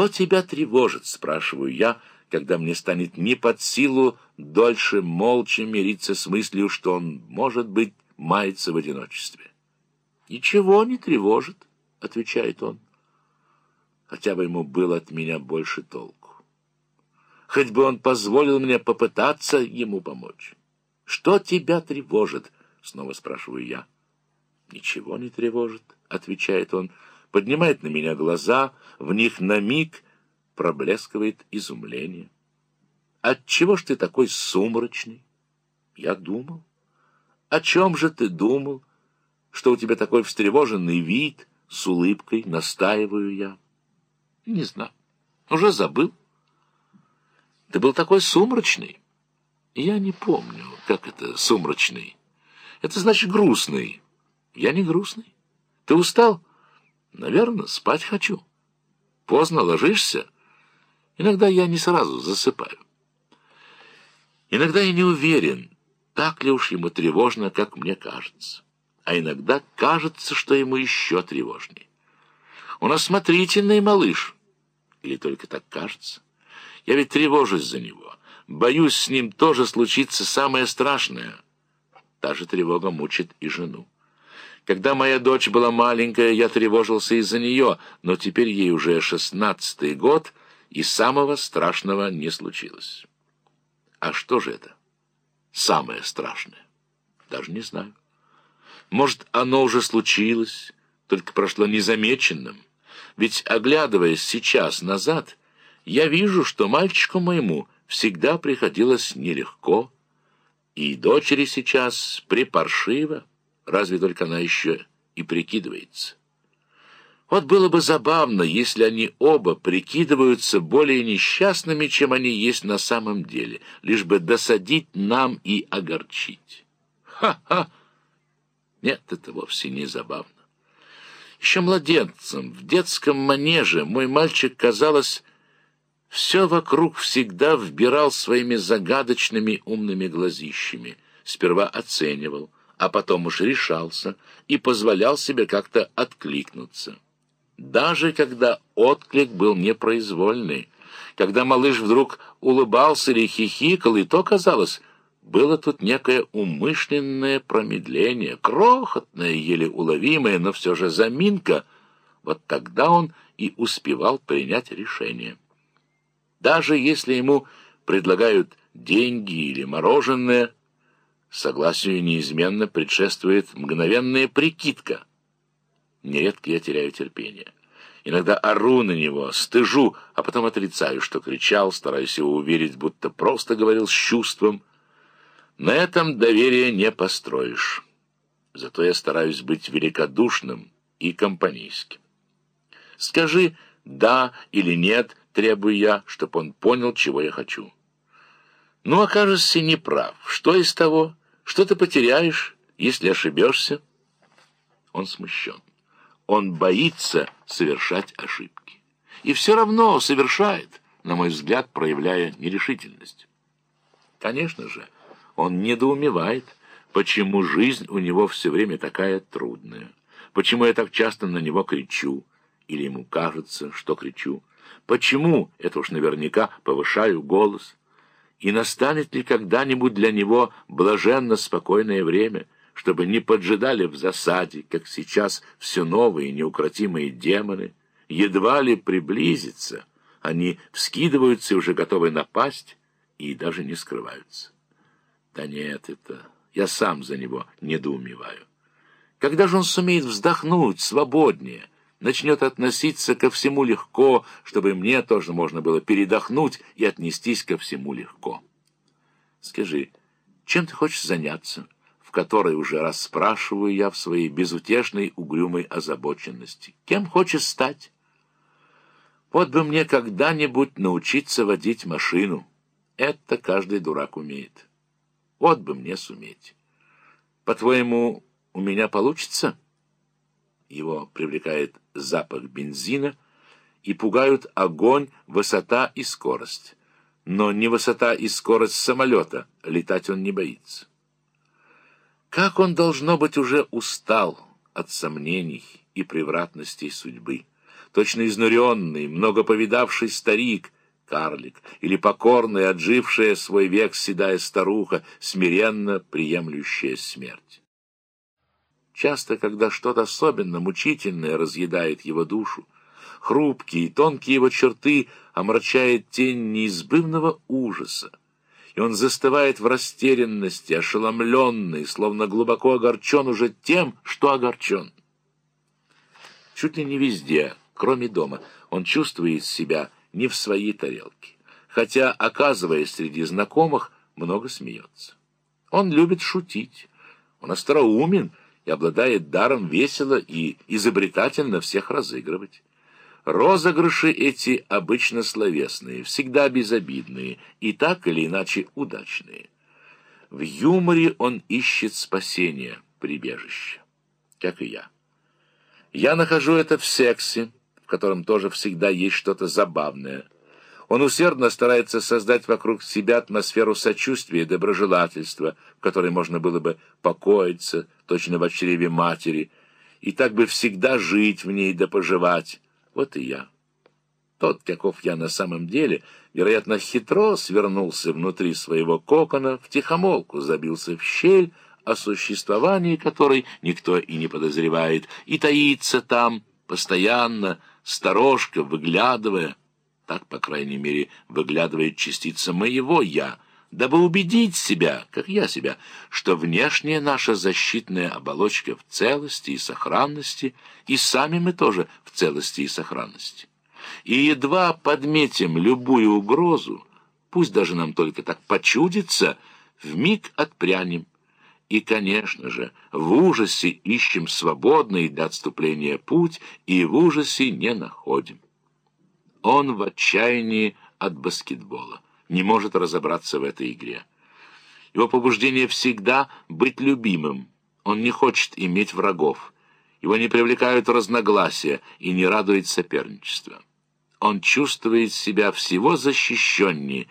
«Что тебя тревожит?» — спрашиваю я, когда мне станет не под силу дольше молча мириться с мыслью, что он, может быть, мается в одиночестве. «Ничего не тревожит», — отвечает он. Хотя бы ему было от меня больше толку. Хоть бы он позволил мне попытаться ему помочь. «Что тебя тревожит?» — снова спрашиваю я. «Ничего не тревожит», — отвечает он, поднимает на меня глаза, в них на миг проблескивает изумление. «Отчего ж ты такой сумрачный?» «Я думал». «О чем же ты думал? Что у тебя такой встревоженный вид?» С улыбкой настаиваю я. «Не знаю. Уже забыл». «Ты был такой сумрачный». «Я не помню, как это сумрачный. Это значит грустный». «Я не грустный. Ты устал?» «Наверное, спать хочу». «Поздно ложишься?» «Иногда я не сразу засыпаю». Иногда я не уверен, так ли уж ему тревожно, как мне кажется. А иногда кажется, что ему еще тревожнее. Он осмотрительный малыш. Или только так кажется? Я ведь тревожусь за него. Боюсь, с ним тоже случится самое страшное. Та же тревога мучит и жену. Когда моя дочь была маленькая, я тревожился из-за нее, но теперь ей уже шестнадцатый год, и самого страшного не случилось. А что же это? Самое страшное? Даже не знаю. Может, оно уже случилось, только прошло незамеченным. Ведь, оглядываясь сейчас назад, я вижу, что мальчику моему всегда приходилось нелегко, и дочери сейчас припаршиво, разве только она еще и прикидывается. Вот было бы забавно, если они оба прикидываются более несчастными, чем они есть на самом деле, лишь бы досадить нам и огорчить. Ха-ха! Нет, это вовсе не забавно. Еще младенцем, в детском манеже, мой мальчик, казалось, все вокруг всегда вбирал своими загадочными умными глазищами, сперва оценивал, а потом уж решался и позволял себе как-то откликнуться даже когда отклик был непроизвольный, когда малыш вдруг улыбался или хихикал, и то, казалось, было тут некое умышленное промедление, крохотное, еле уловимое, но все же заминка. Вот тогда он и успевал принять решение. Даже если ему предлагают деньги или мороженое, согласию неизменно предшествует мгновенная прикидка — Нередко я теряю терпение. Иногда ору на него, стыжу, а потом отрицаю, что кричал, стараюсь его уверить, будто просто говорил с чувством. На этом доверие не построишь. Зато я стараюсь быть великодушным и компанейским. Скажи «да» или «нет», требую я, чтобы он понял, чего я хочу. Ну, окажешься неправ. Что из того? Что ты потеряешь, если ошибешься? Он смущен. Он боится совершать ошибки. И все равно совершает, на мой взгляд, проявляя нерешительность. Конечно же, он недоумевает, почему жизнь у него все время такая трудная, почему я так часто на него кричу, или ему кажется, что кричу, почему, это уж наверняка, повышаю голос, и настанет ли когда-нибудь для него блаженно спокойное время — чтобы не поджидали в засаде, как сейчас все новые неукротимые демоны, едва ли приблизиться, они вскидываются и уже готовы напасть, и даже не скрываются. Да нет, это я сам за него недоумеваю. Когда же он сумеет вздохнуть свободнее, начнет относиться ко всему легко, чтобы мне тоже можно было передохнуть и отнестись ко всему легко? Скажи, чем ты хочешь заняться?» в которой уже раз спрашиваю я в своей безутешной угрюмой озабоченности. Кем хочешь стать? Вот бы мне когда-нибудь научиться водить машину. Это каждый дурак умеет. Вот бы мне суметь. По-твоему, у меня получится? Его привлекает запах бензина и пугают огонь, высота и скорость. Но не высота и скорость самолета, летать он не боится. Как он, должно быть, уже устал от сомнений и превратностей судьбы. точно изнуренный, много повидавший старик, карлик, или покорная, отжившая свой век седая старуха, смиренно приемлющая смерть. Часто, когда что-то особенно мучительное разъедает его душу, хрупкие и тонкие его черты омрачает тень неизбывного ужаса, и он застывает в растерянности, ошеломленный, словно глубоко огорчен уже тем, что огорчен. Чуть ли не везде, кроме дома, он чувствует себя не в своей тарелке, хотя, оказываясь среди знакомых, много смеется. Он любит шутить, он остроумен и обладает даром весело и изобретательно всех разыгрывать. Розыгрыши эти обычно словесные, всегда безобидные и так или иначе удачные. В юморе он ищет спасения, прибежище, как и я. Я нахожу это в сексе, в котором тоже всегда есть что-то забавное. Он усердно старается создать вокруг себя атмосферу сочувствия и доброжелательства, в которой можно было бы покоиться, точно в чреве матери, и так бы всегда жить в ней да поживать. Вот и я. Тот, каков я на самом деле, вероятно, хитро свернулся внутри своего кокона, втихомолку забился в щель, о существовании которой никто и не подозревает, и таится там, постоянно, сторожка, выглядывая, так, по крайней мере, выглядывает частица моего «я», дабы убедить себя, как я себя, что внешняя наша защитная оболочка в целости и сохранности, и сами мы тоже в целости и сохранности. И едва подметим любую угрозу, пусть даже нам только так почудится, вмиг отпрянем. И, конечно же, в ужасе ищем свободный для отступления путь, и в ужасе не находим. Он в отчаянии от баскетбола не может разобраться в этой игре. Его побуждение всегда быть любимым. Он не хочет иметь врагов. Его не привлекают разногласия и не радует соперничество. Он чувствует себя всего защищеннее,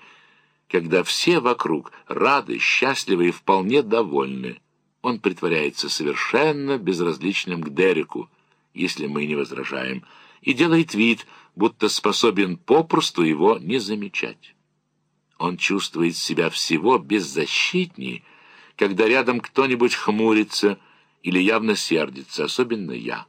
когда все вокруг рады, счастливы и вполне довольны. Он притворяется совершенно безразличным к Дереку, если мы не возражаем, и делает вид, будто способен попросту его не замечать. Он чувствует себя всего беззащитней, когда рядом кто-нибудь хмурится или явно сердится, особенно я.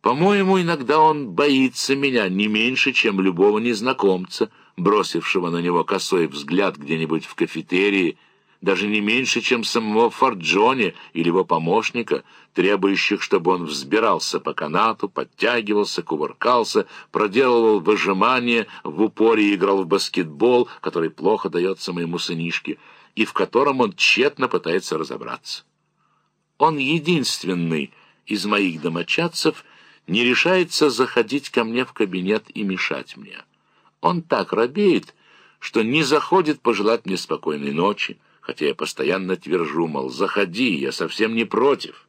По-моему, иногда он боится меня не меньше, чем любого незнакомца, бросившего на него косой взгляд где-нибудь в кафетерии, даже не меньше, чем самого Форджони или его помощника, требующих, чтобы он взбирался по канату, подтягивался, кувыркался, проделывал выжимание, в упоре играл в баскетбол, который плохо дается моему сынишке, и в котором он тщетно пытается разобраться. Он единственный из моих домочадцев не решается заходить ко мне в кабинет и мешать мне. Он так робеет, что не заходит пожелать мне спокойной ночи, хотя я постоянно твержу, мол, заходи, я совсем не против.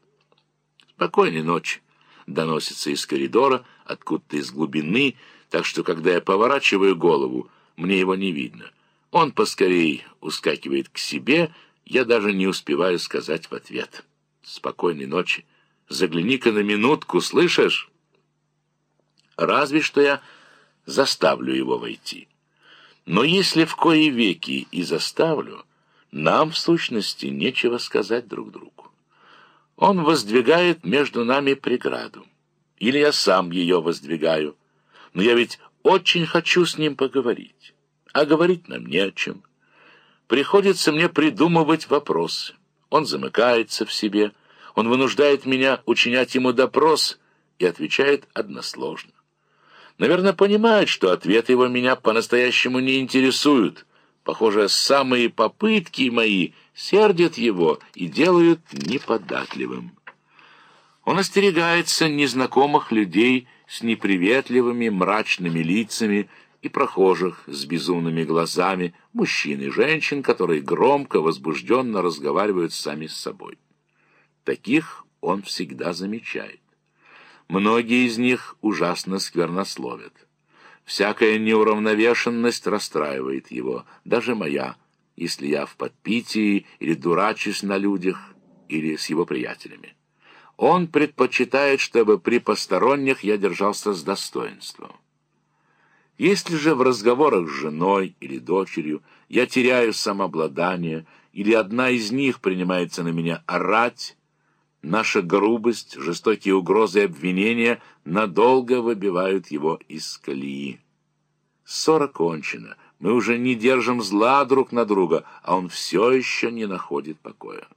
Спокойной ночи, доносится из коридора, откуда-то из глубины, так что, когда я поворачиваю голову, мне его не видно. Он поскорей ускакивает к себе, я даже не успеваю сказать в ответ. Спокойной ночи. Загляни-ка на минутку, слышишь? Разве что я заставлю его войти. Но если в кои веки и заставлю, нам, в сущности, нечего сказать друг другу. Он воздвигает между нами преграду. Или я сам ее воздвигаю. Но я ведь очень хочу с ним поговорить. А говорить нам не о чем. Приходится мне придумывать вопросы. Он замыкается в себе. Он вынуждает меня учинять ему допрос и отвечает односложно. Наверное, понимает, что ответы его меня по-настоящему не интересуют, Похоже, самые попытки мои сердят его и делают неподатливым. Он остерегается незнакомых людей с неприветливыми мрачными лицами и прохожих с безумными глазами, мужчин и женщин, которые громко, возбужденно разговаривают сами с собой. Таких он всегда замечает. Многие из них ужасно сквернословят. Всякая неуравновешенность расстраивает его, даже моя, если я в подпитии или дурачусь на людях, или с его приятелями. Он предпочитает, чтобы при посторонних я держался с достоинством. Если же в разговорах с женой или дочерью я теряю самообладание, или одна из них принимается на меня орать, наша грубость, жестокие угрозы и обвинения надолго выбивают его из колеи. Ссора кончена, мы уже не держим зла друг на друга, а он все еще не находит покоя.